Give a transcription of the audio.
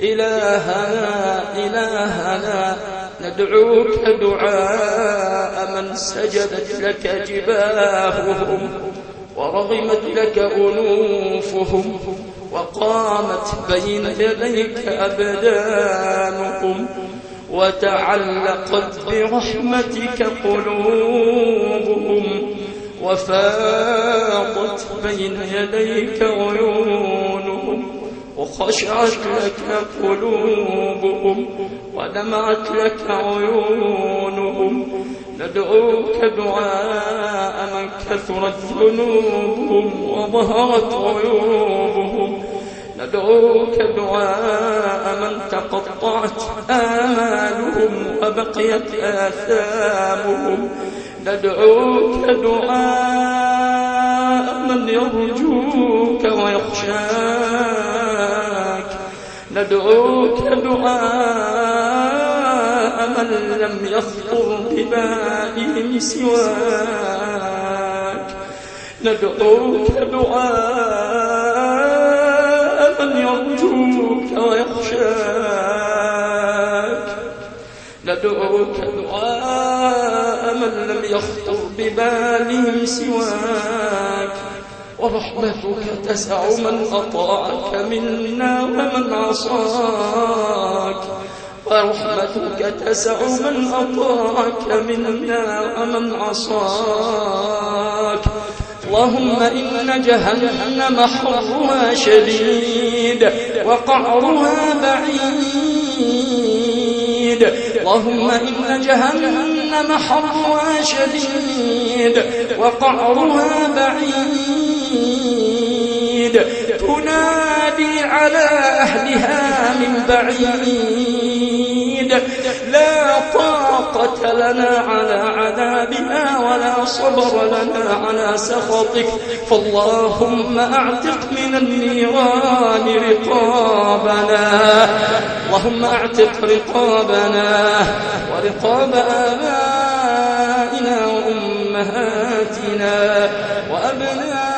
إلهنا إلهنا ندعوك دعاء من سجدت لك جباههم ورغمت لك أنوفهم وقامت بين يديك أبدانهم وتعلقت برحمتك قلوبهم وفاضت بين يديك عيونهم وخشعت لك قلوبهم ودمعت لك عيونهم. ندعوك دعاء من كثرت ذنوبهم وظهرت عيوبهم. ندعوك دعاء من تقطعت آمالهم وبقيت آثامهم. ندعوك دعاء من يرجوك ويخشاك ندعوك دعاء من لم يخطر ببالهم سواك. ندعوك دعاء من يرجوك ويخشاك. ندعوك دعاء من لم يخطر ببالهم سواك. ورحمتك تسع من أطاعك منا ومن عصاك. ورحمتك تسع من أطاعك منا ومن عصاك. اللهم إن جهنم حرها شديد وقعرها بعيد. اللهم إن جهنم حرها شديد وقعرها بعيد. تنادي على أهلها من بعيد. لا طاقة لنا على عذابها ولا صبر لنا على سخطك. فاللهم أعتق من النيران رقابنا. اللهم أعتق رقابنا ورقاب آبائنا وأمهاتنا وأبنائنا